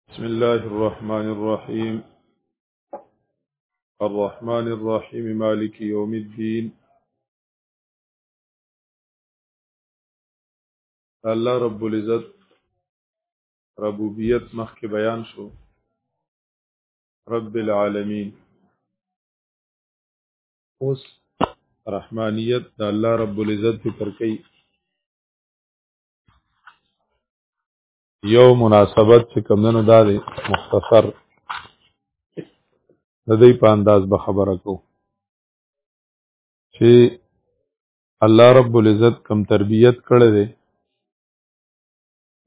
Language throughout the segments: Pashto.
بسم الله الرحمن الرحيم الرحمن الرحيم مالك يوم الدين الله رب العزت ربوبیت مخکې بیان شو رب العالمین اوس رحمانیت د الله رب العزت ذکر کوي یو مناسبت چې کمدنو دا دی مختصر د دې په انداز به خبره کو چې الله رب العزت کم تربیت کړی دی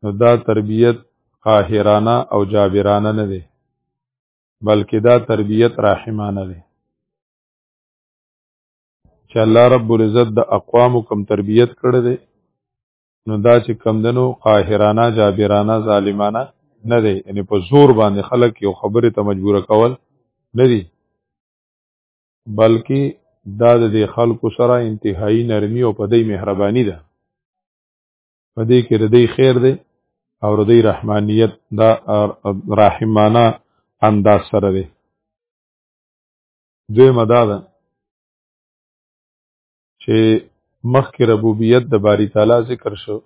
نو دا تربیت قاهرانه او جابرانه نه دی بلکې دا تربیت راحمانه دی چې الله رب العزت د اقوام کم تربیت کړی دی نو دا چې کمدنو قاهرانه جابرانه ظالمانه نه دی یعنی په زور باندې خلک یو خبره ته مجبور کول نه دی بلکې دا د خلکو سره انتهایی نرمی او په دې مهرباني ده په دې کې ردی خیر دی او ردی رحمانیت دا رحمانه انداز سره دی دوی مداده چې مخکې ربوبیت د باری تعالی ذکر شو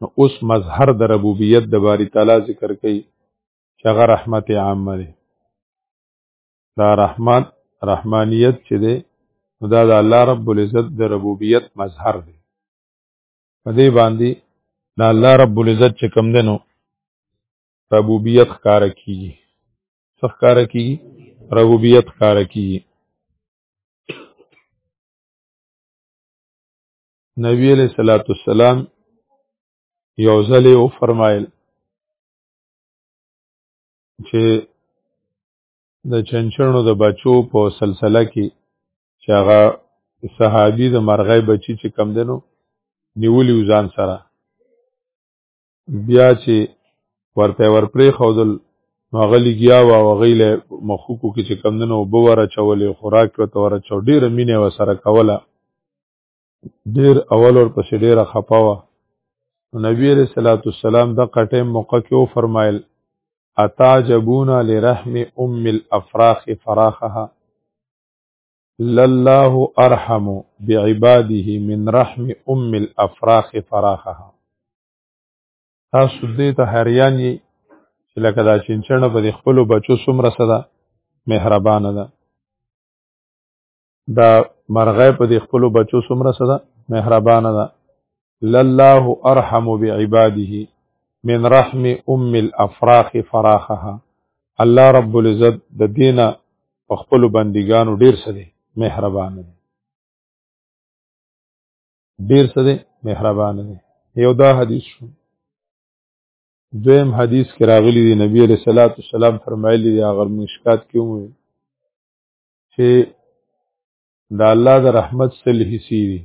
نو اوس مظهر د ربوبیت د باری تعالی ذکر کوي چې هغه رحمت عامه دی دا رحمت رحمانیت چې دی نو دا د الله رب العزت د ربوبیت مظهر دی په دې باندې دا الله رب العزت چې کم دی نو ربوبیت ښکاره کیږي څه ښکاره کیږي ربوبیت ښکاره کیږي نبی علیہ الصلوۃ والسلام یو ځل یې وفرمایل چې د چنچڼو د بچو په سلسله کې چې هغه صحابي د مرغۍ بچی چې کم دنو نیولی ځان سره بیا چې ورته ورپرې خودل نو هغه لګیا و او هغې له مخوکو کې چې کمدنو اوبه ورچولې خوراک ورته ورچو ډېره مینه و سره کوله ډېر اول ور پسې ډېره خپه وه نبی علیہ الصلوۃ والسلام د قټیم موقع کې او فرمایل اتعجبون لرحم ام الافراخ فراخها لله ارحم بعباده من رحم ام الافراخ فراخها تاسو دې ته هریان یې چې لکه دا چنچنه په خپل بچو سمره صدا مهربانه ده دا مرغه په خپل بچو سمره صدا مهربانه ده لله ارحم بعباده من رحم ام الافراخ فراخها الله رب العزت د دینه په خپل بندګانو ډیر څه دی مهربان دی ډیر څه دی مهربان دی یو دا حدیث شو دویم حدیث کې راغلی دی نبی علیہ الصلوۃ والسلام فرمایلی دی هغه مشکات کې وو چې دا الله د رحمت سل حصي دي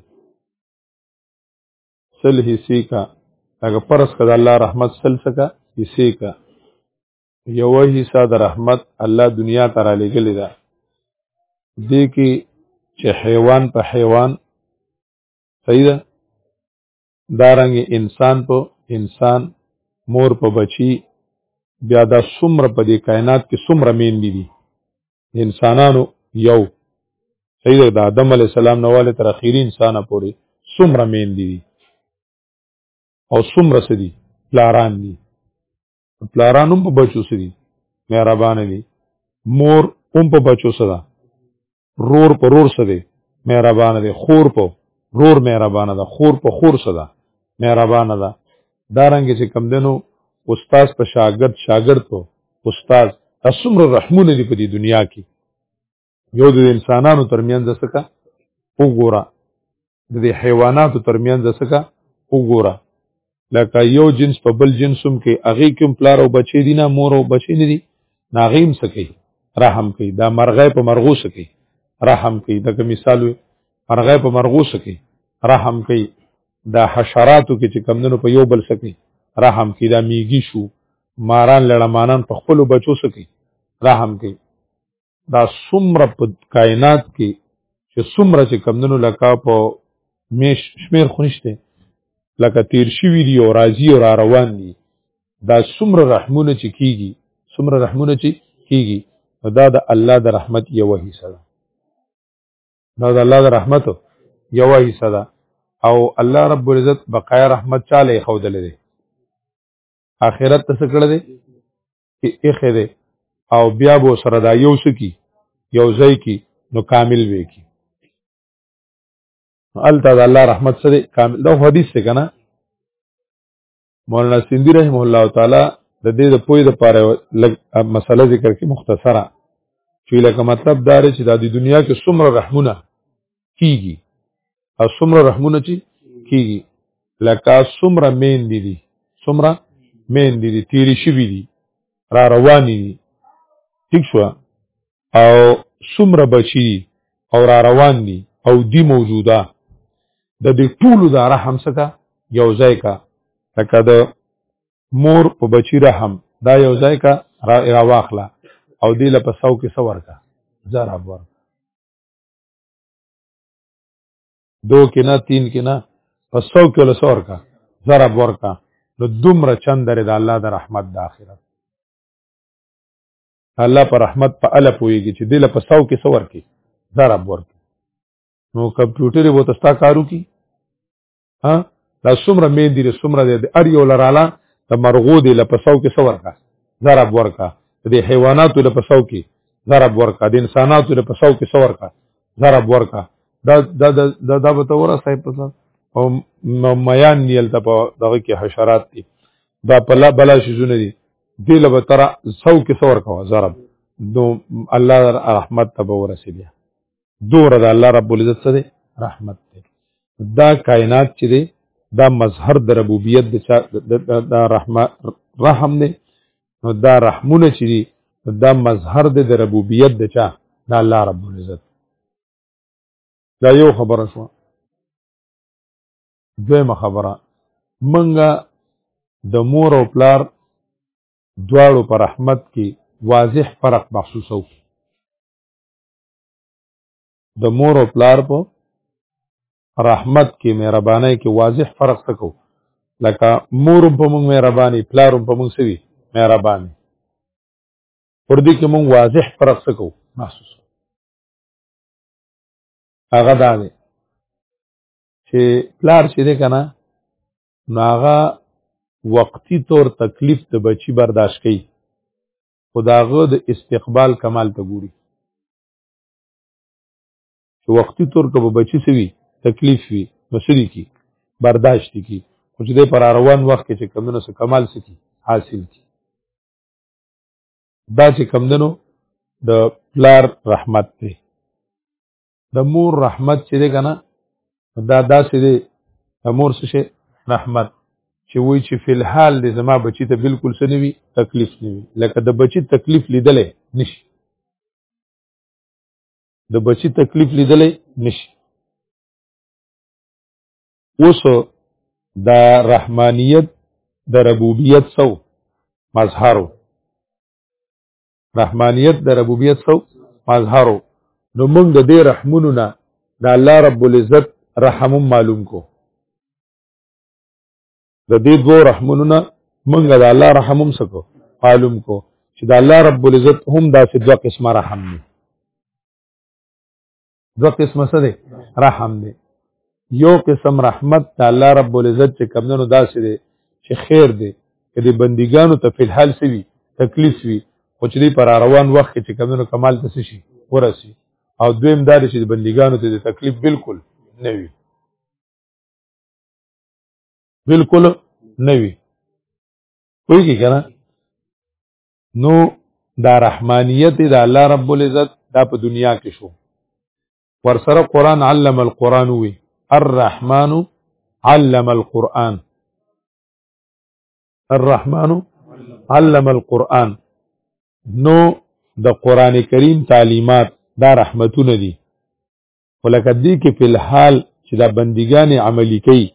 سل حصے کا اگر پرس کا دا اللہ رحمت سل سکا حصے کا یو حصہ د رحمت الله دنیا ته را لګلې ده دې کې چې حیوان په حیوان صحیح ده دارنګ انسان په انسان مور په بچی بیا دا څومره په دې کائنات کې څومره مین دي انسانانو یو صحیح ده آدم علی السلام نه والے تر اخیری انسان پورې څومره مین دي او څومره سدي پلاران دي پلاران هم په بچو سدي مهربان دي مور هم په بچو سره رور په رور سره مهربان دي خور په رور مهربان ده خور په خور سره مهربان ده دا رنګ چې کم دنو استاد په شاګرد شاګرد ته استاد اسمر رحمونه دی په دې دنیا کې یو د انسانانو ترمنځ څخه وګوره د حیواناتو ترمنځ څخه وګوره لکه یو جنس په بل جنسوم کې هغه کوم پلار او بچی دي نه مور او بچی نه دي ناغیم سکی رحم کوي دا مرغې په مرغو سکی رحم کوي دا مثال مرغه په مرغو سکی رحم کوي دا حشراتو کې چې کمندونو په یو بل سکی رحم کوي دا میږي شو ماران لړمانان په خپل بچو سکی رحم کوي دا څومره په کائنات کې چې څومره چې کمندونو لکه په میش شمیر خنشته لکه تیر شوی دی او راضی او را روان دي دا څومره رحمونه چې کیږي څومره رحمونه چې کیږي دا د الله د رحمت یو حصہ ده دا د الله د رحمت یو حصہ ده او الله رب العزت بقای رحمت چاله خودلې ده اخرت ته سکړه ده چې اخه ده او بیا به سره دا یو سکی یو ځای کی نو کامل وی کی الته د الله رحمت سره کامل دا حدیث څنګه مولانا سیندی رحم الله تعالی د دې د پوی د پاره مسله ذکر کې مختصره چې لکه مطلب دا دی چې د دنیا کې څومره رحمونه کیږي او څومره رحمونه چې کیږي لکه څومره مین دي دي څومره مین دي دي تیری شوی دي را روان دي ٹھیک شو او څومره بچی دي او را روان دي او دی موجوده د دې ټولو د رحم څخه یو ځای کا لکه د مور په بچی رحم دا یو ځای کا را, را واخله او دی له پساو کې سور کا زراب ور دو کې نه تین کې نه پساو کې له سور کا زراب ور کا نو دومره چندره د الله د رحمت د اخرت الله پر رحمت په اله پويږي چې دله په ساو کې سور کې ضرب ورکي نو کمپیوټر وو تستا کارو کی ها دا سمره مین دي سمره دي ار یو لراله د مرغو دی له پساو کې سور کا ضرب ورکا د حیواناتو له پساو کې ضرب ورکا د انساناتو له پساو کې سور کا ضرب ورکا دا دا دا دا به تور صاحب پسا او میان نیل ته په دغه کې حشرات دي دا پلا بلا شي زونه دي دی لبه تر سو کې څور کوه ضرب نو الله رحمت ته به ورسېږي دور د الله رب العزت سره رحمت دی دا کائنات چې دی دا مظهر د ربوبیت د رحمت رحم دی نو دا رحمونه چې دی دا مظهر دی د ربوبیت د چا د الله رب العزت دا یو خبره شوه دویمه خبره منګه د مور او پلار دواړو پر رحمت کې واضح فرق محسوسو د مور او پلار په رحمت کې مهرباني کې واضح فرق تکو لکه مور په موږ مهرباني پلار په موږ سوي مهرباني پر دې کې موږ واضح فرق تکو محسوس هغه دا دی چې پلار چې دی کنه نو هغه وقتی طور تکلیف د بچی برداشت کوي خو د هغه د استقبال کمال ته ګوري چې وقتی طور که به بچی سوي تکلیف وي مسری کی برداشت کی خو چې د پر روان وخت کې چې کمونه سره کمال سکی حاصل کی دا چې کمدنو د پلار رحمت دی د مور رحمت چې دی کنه دا داسې دی د مور څه شي رحمت چې وای چې فل حال دې زما بچی ته بالکل څه نوي تکلیف نوي لکه د بچی تکلیف لیدلې نشي د بچی تکلیف لیدلې نشي اوس دا رحمانیت د ربوبیت سو مظهرو رحمانیت د ربوبیت سو مظهرو نو موږ د دې رحمونو نه د الله رب العزت رحم معلوم کو د دې دوه رحمونو نه موږ د الله رحم هم سکو معلوم کو چې د الله رب العزت هم داسې دوه قسمه رحم دی دو قسمه څه دی رحم دی یو قسم رحمت د الله رب العزت چې کمندونو داسې دی چې خیر دی چې د بندګانو ته په حال سوي تکلیف وي او چې دی پر روان وخت چې کمندونو کمال ته شي ورسي او دویم دا چې د بندګانو ته د تکلیف بالکل نه وي بالکل نه وي کوي کنه نو دا رحمانیت د الله رب العزت دا په دنیا کې شو ورسره قران علم القران وی الرحمن علم القران الرحمن علم القران نو د قران کریم تعلیمات دا رحمتونه دي ولکه دې کې په الحال چې دا بندګان عملی کوي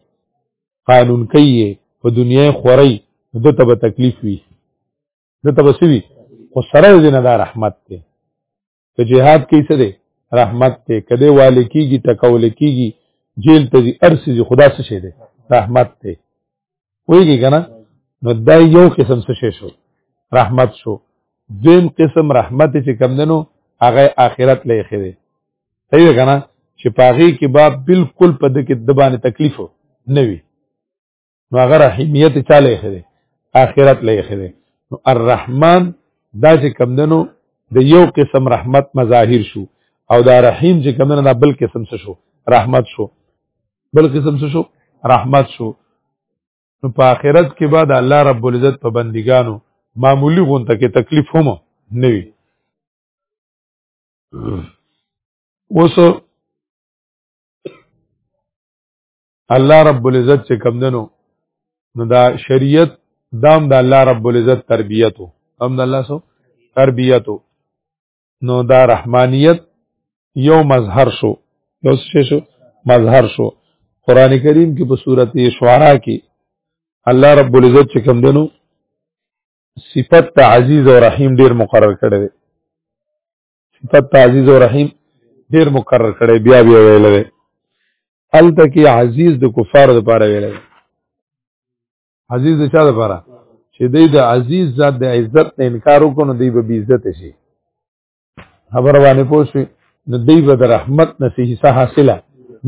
قانون کوي په دنیا خوري د ته به تکلیف وي د ته به سوي خو سره دې نه دا رحمت دی په جهاد کې څه دی رحمت دی کده والي کیږي ټکول کیږي جیل ته دي ارسي خدا څه شه دی رحمت دی ویږي کنه نو دا یو قسم څه شي شو رحمت شو دیم قسم رحمت چې کم دنو هغه آخرت لې خره صحیح کنه چې پاغي کې با بالکل په د کې د باندې تکلیف نه وي نو هغه رحیمیت چاله خره آخرت لې خره نو الرحمن دا چې کم دنو د یو قسم رحمت مظاهر شو او دا رحیم چې کم دنو دا بل قسم څه شو رحمت شو بل قسم څه شو رحمت شو نو په آخرت کې بعد الله رب العزت په بندګانو معمولی غونته کې تکلیف هم نه وي اوس الله رب العزت چې کم دنو نو دا شریعت دام د دا الله رب العزت تربیتو هم د الله سو تربیتو نو دا رحمانیت یو مظهر شو یو څه شو مظهر شو قران کریم کې په سورته شعرا کې الله رب العزت چې کوم دنو صفت ته عزیز او رحیم ډیر مقرر کړی دی صفت ته عزیز او رحیم ډیر مقرر کړی بیا بیا ویل دی الته کې عزیز د کفار لپاره ویل دی عزیز چا د پاره چې دی د عزیز ذات د عزت نه انکار وکړو دی به بی عزت شي خبر باندې پوښي نو دی به د رحمت نه سي حصہ حاصله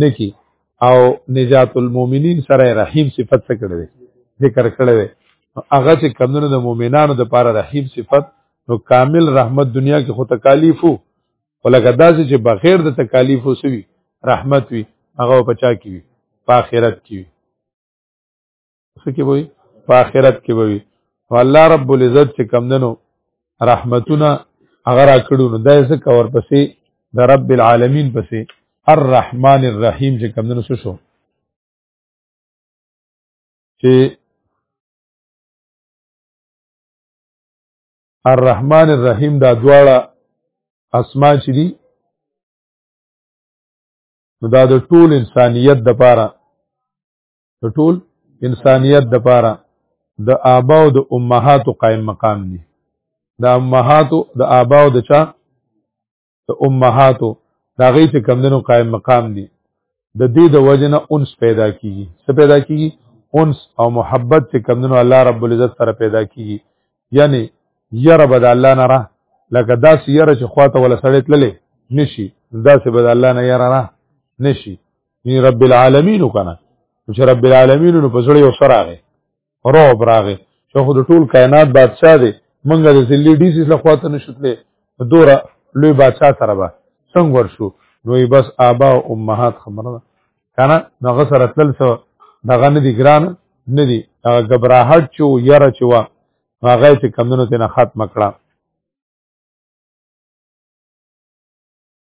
نکی او نجات المؤمنین سره رحیم صفت څخه کړی ذکر کړی هغه چې کمونه د مؤمنانو د پاره رحیم صفت نو کامل رحمت دنیا کې خو تکالیفو ولکه داسې چې بغیر د تکالیفو سوي رحمت وي هغه په چا کې وي په آخرت کې وي څه کې وي په آخرت کې وي والله رب العزت چې کم دنو رحمتونه هغه را کړو نو دای څه کور پسې د رب العالمین پسې الرحمن الرحیم چې کم دنو شو چې الرحمن الرحیم دا دواړه اسما چې دي نو دا د ټول انسانیت د پاره د ټول انسانیت د پاره د آبا او د امهاتو قائم مقام دي د امهاتو د آبا او د چا د امهاتو دا غي چې کمندونو قائم مقام دي د دې د وجنه انس پیدا کیږي څه پیدا کیږي انس او محبت چې کمندونو الله رب العزت سره پیدا کیږي یعنی یره بد الله نه را لکه دا سیره چې خواته ولا سړی تللې نشي دا سه بد الله نه یره را نشي یعنی رب العالمین وکنه چې رب العالمین نو پسړې یو سره راغی روب راغی چې خو د ټول کائنات بادشاہ دی منګه د ذلی ډی سیس له خواته نشوتلې دوره لوی بادشاہ سره به څنګه ورشو نو بس آبا او امهات خبره ده کنه دغه سره تل سو دغه نه دی ګران نه دی هغه غبرهټ چو یره چو هغه چې کمونو ته نه ختم کړه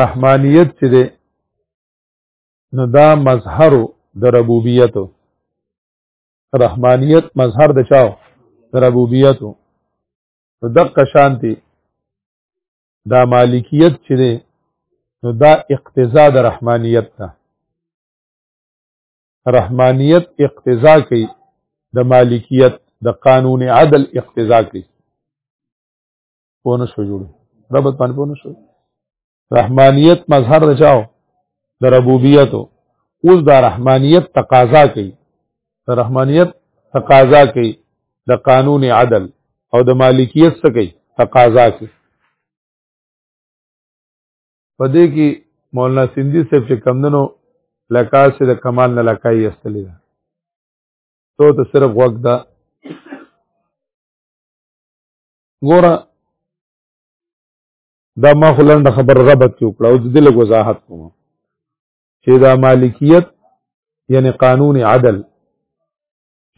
رحمانیت چې ده نو دا مظهر د ربوبیت رحمانیت مظهر د چاو د ربوبیت نو دقه شانتی دا مالکیت چې ده نو دا اقتضا د رحمانیت ده رحمانیت اقتضا کوي د مالکیت د قانون عدل اقتضا کوي په نه شو جوړ ربط باندې په نه شو رحمانیت مظهر رچاو د ربوبیت اوس د رحمانیت تقاضا کوي د رحمانیت تقاضا کوي د قانون عدل او د مالکیت څخه کوي تقاضا کوي په دې کې مولانا سیندی صاحب چې کمندنو لکه چې د کمال نه لکای استلی ده تو ته صرف وخت ده ګوره دا ما خو لنډه خبر ربط کې وکړه او د دې لږ وضاحت کوم چې دا مالکیت یعنی قانون عدل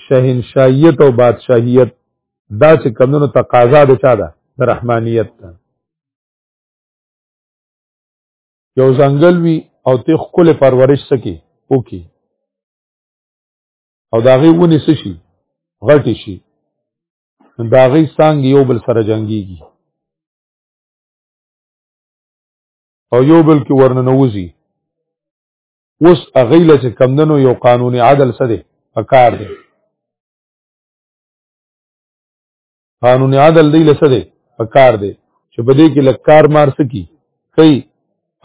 شهنشاهیت او بادشاهیت دا چې کمونو تقاضا د چا ده د رحمانیت ده یو ځنګل وی او ته خپل پرورش سکی وکي او دا غي ونی سشي غټي شي دا غي څنګه یو بل سره جنگيږي او یو بل کې ورننوځي اوس اغیله چې کمندنو یو قانوني عدل څه دی پکار دی قانوني عدل دی لسه دی پکار دی چې په دې کې لکار مار سکی کوي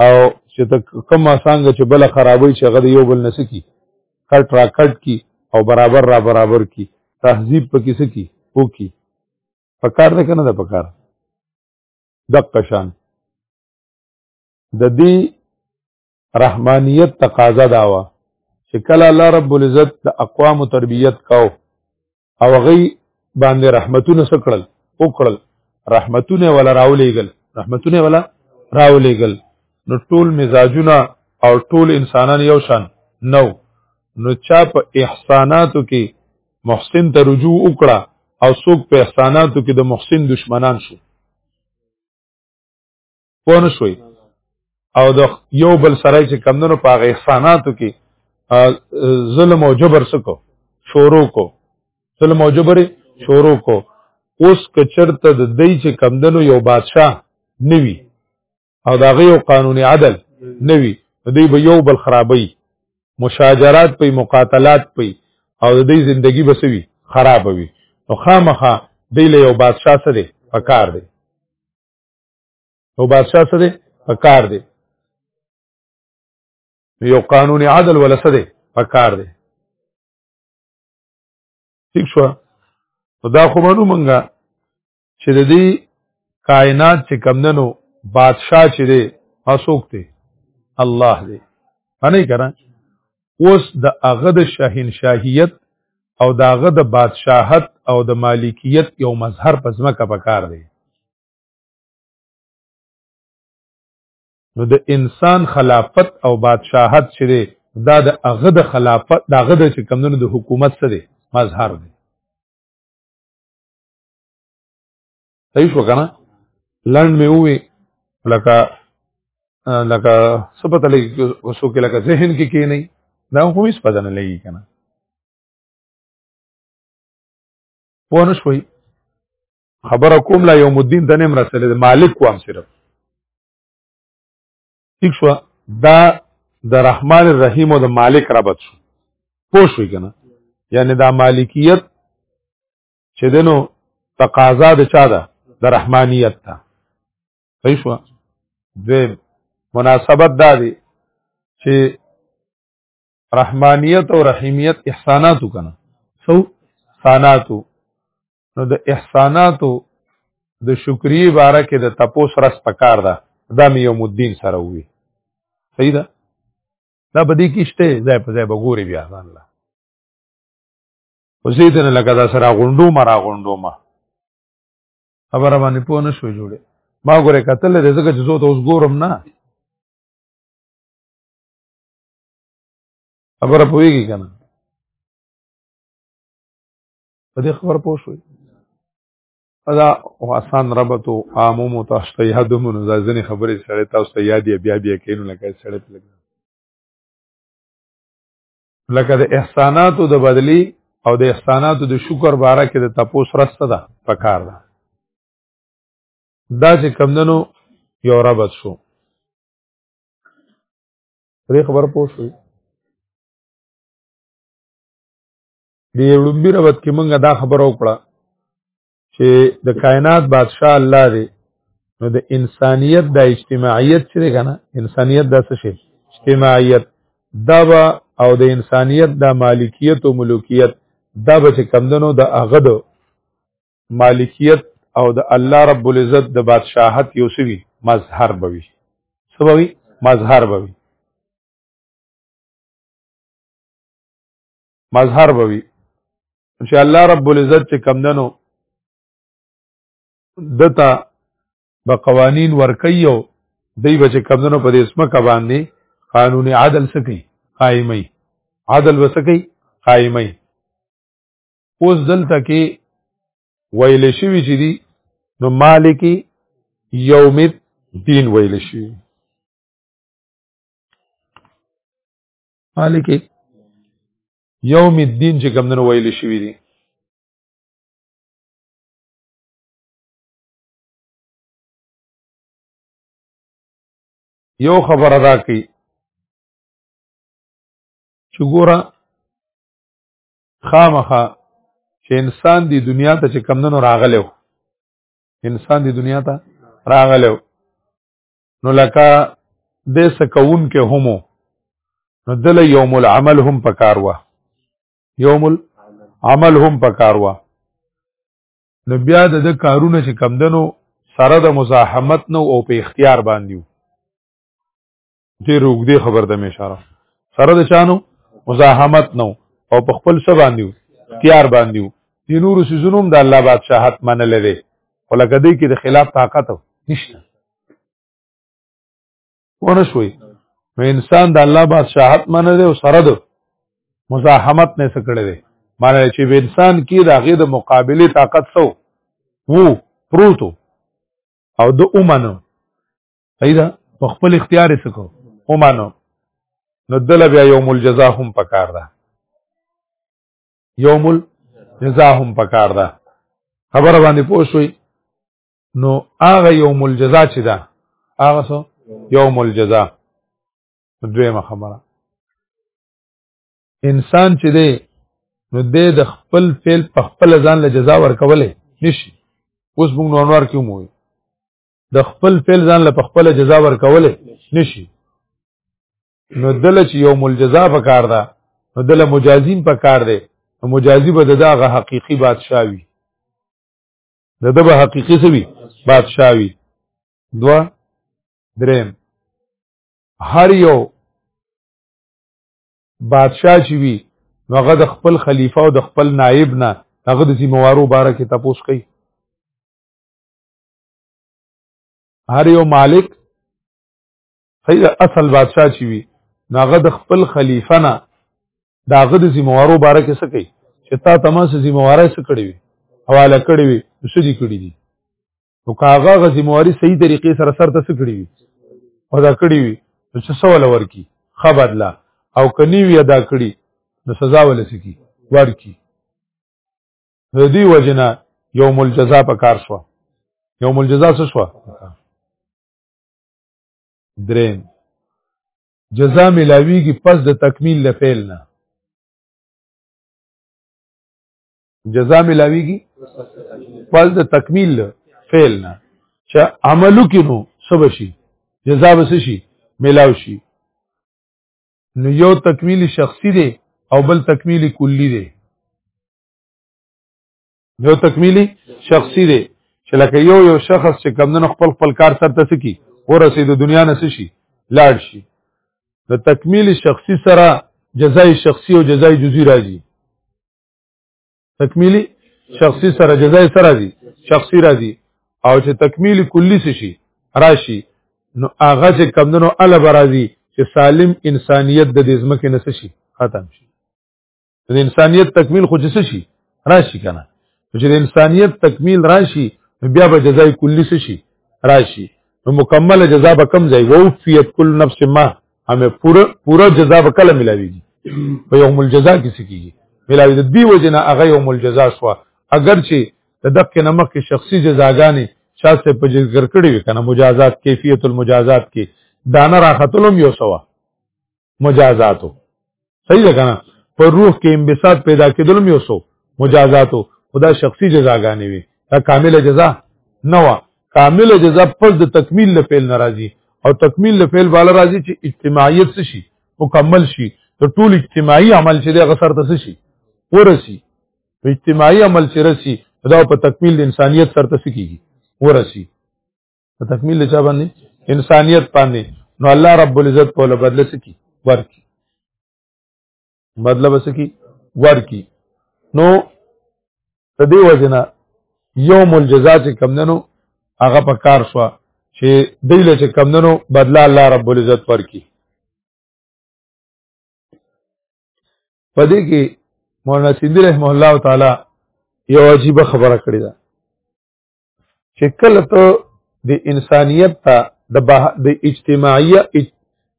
او چې ته کومه څنګه چې بل خرابوي چې غد یو بل نسکی کټ را کټ کی او برابر را برابر کی تهذیب په کیسه کی او کی پکار ده کنه ده پکار دقه شان د دې رحمانیت تقاضا داوا چې کله الله رب العزت د اقوام تربیت کاو او غي باندې رحمتونه سکړل وکړل رحمتونه ولا راولېګل رحمتونه ولا راولېګل نو ټول مزاجونه او ټول انسانان یو شان نو نو چا په احساناتو کې محسن ته رجوع وکړه او څوک په احساناتو کې د محسن دشمنان شو پون شوي او د یو بل سره چې کمندونو په هغه احساناتو کې ظلم او جبر سکو شورو کو ظلم او جبر شورو کو اوس کچرته د دې چې کمندونو یو بادشاه نوي او دا غي یو قانوني عدل نوي دوی به یو بل خرابوي مشاجرات پي مقاتلات پي او د دې ژوندۍ بسوي خرابوي نو خامخه دی له یو بادشاه سره پکار دی او بادشاہ څه دی په کار دی یو قانون عدل ولا څه دی په کار دی ٹھیک شو دا خو منو مونږه چې د دې کائنات چې کمندنو بادشاہ چې دی اسوک دی الله دی باندې کړه اوس د هغه د شاهنشاهیت او د هغه د بادشاهت او د مالکیت یو مظهر په ځمکه پکار دی نو د انسان خلافت او بادشاهت چې دی دا د هغه د خلافت د هغه د چې کمونو د حکومت څه دی مظهر دی صحیح شو کنه لند مې وې لکه لکه سپت لګي وسو کې لکه ذهن کې کې نه دا خو هیڅ پدې نه لګي کنه پوه نه شوي خبره کوم لا یوم الدین ته نیم رسول دی مالک کوم صرف ٹھیک شو دا د رحمان الرحیم او د مالک ربط شو پوه شو کنه یعنی دا مالکیت چې دنو تقاضا د چا ده د رحمانیت ته صحیح شو دوی مناسبت دا دی چې رحمانیت او رحیمیت احساناتو کنه سو احساناتو نو د احساناتو د شکریه باره کې د تپوس رس پکار ده دا مې یوم الدین سره وي صحیح ده دا بدی کیشته ځای په ځای بګوري بیا ځان لا اوسې دې نه لګا دا سره غونډو مرا غونډو ما خبره باندې پوه نه شو جوړه ما ګوره کتل دې زګه چې زو ته اوس ګورم نه خبره پوېږي کنه په دې خبر پوه شوي دا او آسان ربط او عامو متاشت یادو مونږ ځینې خبرې سره تاسو ته یاد بیا بیا کینو لکه سره په لګا لکه د احساناتو د بدلی او د احساناتو د شکر باره کې د تپوس رسته ده پکار ده دا چې کمدنو یو ربط شو پرې خبر پوه شوئ د لومبي ربط کې مونږه دا خبره وکړه چې د کائنات بادشاه الله دی نو د انسانیت د اجتماعیت چې دی کنه انسانیت د څه شي اجتماعیت دا با او د انسانیت د مالکیت او ملوکیت دا به چې کمدنو د هغه د مالکیت او د الله رب العزت د بادشاهت یو سوي مظهر بوي سبوي مظهر بوي مظهر بوي ان شاء الله رب العزت چې کم دنو دتا به قوانین ورکي او دی به چې کم دنو په دې اسمه کا باندې قانون عدل سکی قائمي عدل وسکی قائمي اوس دلته کې ویل شوی چې دی نو مالکی یوم الدین ویل شوی مالک یوم الدین چې کوم نو ویل شوی دی یو خبر ادا کی چې ګوره خامخه چې انسان دی دنیا ته چې کمندونو راغلو انسان دی دنیا ته راغلو نو لکه د سکون کې هم نو دل یوم العمل هم پکار و یوم العمل هم پکار و نو بیا د کارونه چې کم دنو سره د مزاحمت نو او په اختیار باندې دې روګ دې خبر د مشاره سره د چانو مزاحمت نو او په خپل څه باندې اختیار باندې دې نور سيزونو د الله بادشاہت منل لري ولکه دې کې د خلاف طاقت نشته ونه شوي نو انسان د الله بادشاہت منه دی او سره ده مزاحمت نه سکړی دی معنی چې به انسان کې د هغې د مقابلې طاقت سو وو پروتو او د اومنو صحیح ده په خپل اختیار یې سکو اومنو نو دله بیا یوم الجزا هم پکار ده یوم الجزا هم پکار ده خبره باندې پوه شوي نو هغه یوم الجزا چې ده هغه سو یوم الجزا دویمه خبره انسان چې دی نو دی د خپل فعل په خپل ځان له جزا ورکولې نشي اوس موږ انوار کې مو د خپل فعل ځان له خپل جزا ورکولې نشي نو دل چې یوم الجزا په کار ده نو دل مجازین په کار دی نو مجازی به دغه حقيقي بادشاوي د دبا حقیقی سوی بادشاوی دوا درم هر یو بادشاہ چې وي نو هغه د خپل خلیفہ او د خپل نائب نه هغه د ذمہوارو باره کې تاسو کوي هر یو مالک صحیح اصل بادشاہ چی وی ناغه د خپل خلیفہ نه داغه د ذمہوارو باره کې سکی چې تا تماسه ذمہوارای سکړی وی حواله کړی وی سدي کړی دي نو کاغه غ ذمہواری صحیح طریقې سره سر ته سکړی وی او دا کړی وی نو څه سوال ورکی خبر لا او کنی وی ادا کړی نو سزا ولسکی ورکی د دې وجنه یوم الجزاء په کار شو یوم الجزاء څه شو دریم جزا ملاویږي پس د تکمیل له فعل نه جزا ملاویږي پس د تکمیل له فعل نه چې عملو کې نو سب شي جزا بس شي ملاو شي نو یو تکمیل شخصي دی او بل تکمیل کلی دی یو تکمیلی شخصي دی چې لکه یو یو شخص چې کمندونو خپل خپل کار سره تسکی ورسې د دنیا نه شي لاړ شي د تکمیل شخصي سره جزای شخصي او جزای جزئی راځي تکمیلی شخصي سره جزای سره راځي شخصي راځي او چې تکمیل کلی شي راشي نو هغه چې کمندونو ال برازي چې سالم انسانیت د دې ځمکې نه شي ختم شي د انسانيت تکمیل خو جسه شي راشي کنه چې د انسانيت تکمیل راشي بیا به جزای کلی شي راشي نو مکمل جزا به کم ځای وو فیت کل نفس ما همه پورا پورا جزا به کله ملاويږي په یوم الجزا کې سکیږي ملاوي د دې وجنه هغه یوم الجزا شو اگر چې د دقه نمک کې شخصي جزاګانې شاسته په ذکر کړی وي کنه مجازات کیفیت المجازات کې دانه راختلم یو سوا مجازاتو صحیح ده کنه پر روح کې انبساط پیدا کېدل مې وسو مجازاتو خدا شخصي جزاګانې وي دا کامله جزا نه و کامله جزا پس د تکمیل له فعل ناراضي او تکمیل له فعل بالا راځي چې اجتماعیت څه شي مکمل شي د ټول اجتماعي عمل چې د غسر ته شي ورسي اجتماعي عمل چې رسي دا په تکمیل د انسانیت سره ته کیږي ورسي په تکمیل چا باندې انسانیت باندې نو الله رب العزت په له بدل سکی ورکی مطلب سکی ورکی نو د دې وجنه یوم الجزاء چې کمندنو هغه په کار شو چې دیل چې کمندنو بدلا الله رب العزت ورکی پدې کې مولانا سیندی رحم الله تعالی یو عجیب خبره کړې ده چې کله ته د انسانیت ته د د اجتماعیه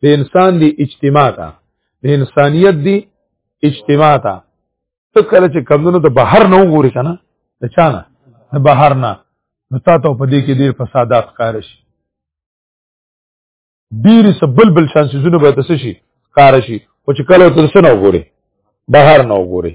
د انسان دی اجتماع ته د انسانیت دی اجتماع ته ته کله چې کمونو د بهر نه وګوري کنه د چانه د بهر نه نو تا ته په دې کې ډیر فسادات کار شي ډیر سبل بل شانسونه به تاسو شي کار شي او چې کله تاسو نه وګوري بهر نه وګوري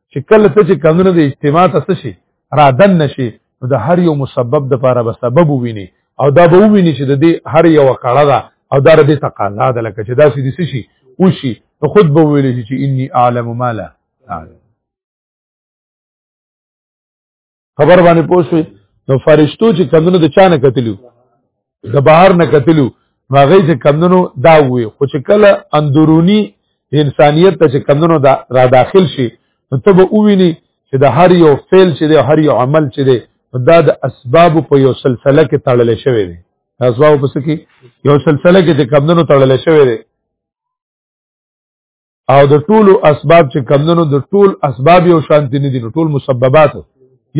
چې کله ته چې کمونه د اجتماع ته شي را دن نشي نو د هر یو مسبب د پاره به سبب وویني او دا به وویني چې د دې هر یو کړه ده او دا د تقاضا ده لکه چې دا سې دي شي او شي نو خود به ویل شي چې اني اعلم ما لا اعلم خبر باندې پوښوي نو فرشتو چې کمونو د چا نه کتلو د بهر نه کتلو هغه چې کمونو دا وي خو چې کله اندرونی انسانیت ته چې کمونو دا را داخل شي نو ته به وویني چې د هر یو فعل چې دی هر یو عمل چې دی دا د اسباب په یو سلسله کې تړل شوی دی اسباب په سکی یو سلسله کې چې کمونو تړل شوی دی او د ټولو اسباب چې کمندونو د ټول اسباب یو شانتی نه دي نو ټول مسببات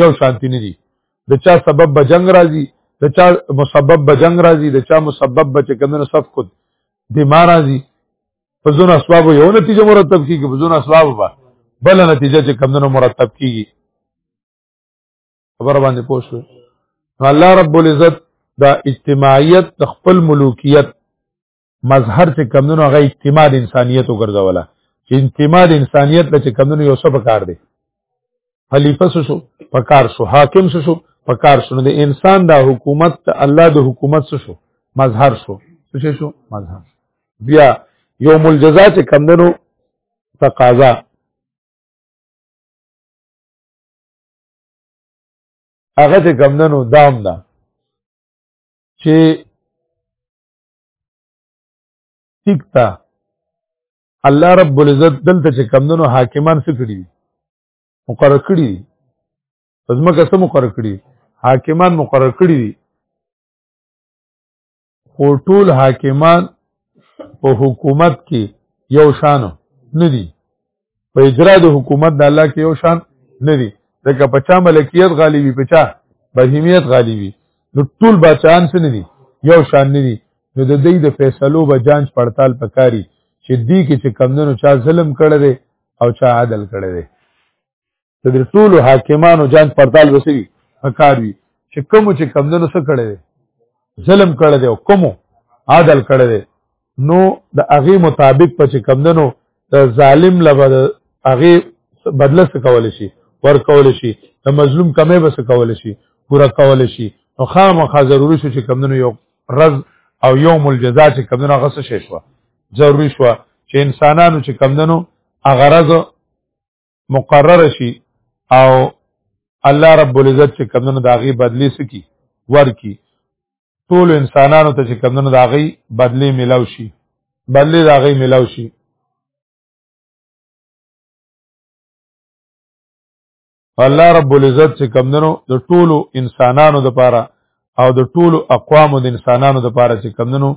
یو شانتی نه دي د چا سبب به جنگ راځي د چا مسبب به جنگ راځي د چا مسبب به چې کمندونو صف خود بیمار راځي په ځون اسباب یو نتیجه مرتب کیږي په ځون اسباب به بل نتیجه چې کمندونو مرتب کیږي خبر باندې پوښتنه الله رب العزت دا اجتماعیت د خپل ملوکیت مظهر چې کمونو هغه اجتماع د انسانیت وګرځوله چې انتماع د انسانیت له چې کمونو یو څه پکار دی خلیفه شو پکار شو حاکم شو پکار شو نو د انسان د حکومت الله د حکومت شو مظهر شو څه شو مظهر بیا یوم الجزا چې کمونو تقاضا هغه چې کمونو دام ده دا چې ټیک تا الله رب العزت دلته چې کمندونو حاکمان څه کړی مقرر کړی پس مکه څه مقرر کړی حاکمان مقرر کړی دي خو ټول حاکمان په حکومت کې یو شان نه دي په اجرا د حکومت د الله کې یو شان نه دي ځکه په چا ملکیت غالبي په چا بهیمیت غالبي نو ټول بچان څه نه دي یو شان نه دي نو د دې د فیصلو به جانچ پړتال پکاري چې دی کې چې کمندونو چا ظلم کړی دی او چا عدل کړی دی د دې ټولو حاکمانو جان پرتال وسوي پکار وي چې کوم چې کمندونو څه کړي دي ظلم کړي دي او کوم عادل کړي دي نو د هغه مطابق په چې کمندونو ظالم لبا د هغه بدله څه کول شي ور کول شي د مظلوم کمې بس کول شي پورا کول شي نو خامخا ضروري شو چې کمندونو یو رز او یوم الجزاء چې کمندونو غس شي شو ضروري شو چې انسانانو چې کمندونو اغرض مقرر شي او الله رب العزت چې کمونو د هغې بدلی سکی ورکی ټول انسانانو ته چې کمونو د هغې بدلی ملاو شي بدلی د هغې ملاو شي الله رب العزت چې کمونو د ټولو انسانانو د پاره او د ټولو اقوام د انسانانو د پاره چې کمندنو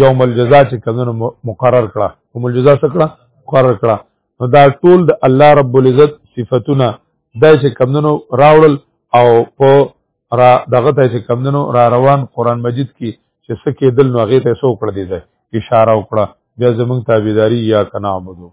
یوم الجزا چې کمندنو مقرر کړه یوم الجزا څه کړه مقرر کړه نو دا ټول د الله رب العزت صفاتونه د چې کمندنو راوړل او په را دغه ته چې کمندنو را روان قران مجید کې چې سکه دل نو هغه ته سو کړ دی ځای اشاره وکړه بیا زمونږ تابعداري یا کنا عبدو